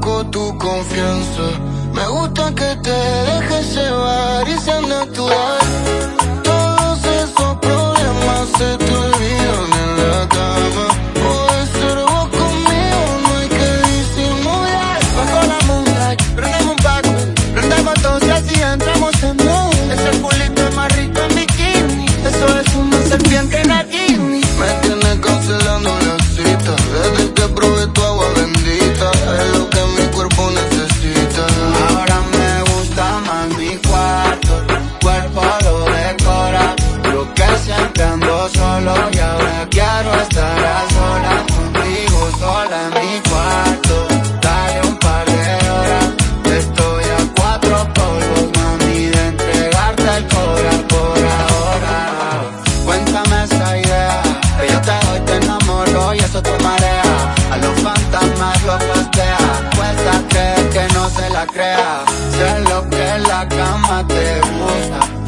poco tu confianza. Me gusta que te dejes llevar y sea natural. tu marea. A los fantasmas los pastea. Cuesta creer que no se la crea. Sé lo que la cama te gusta.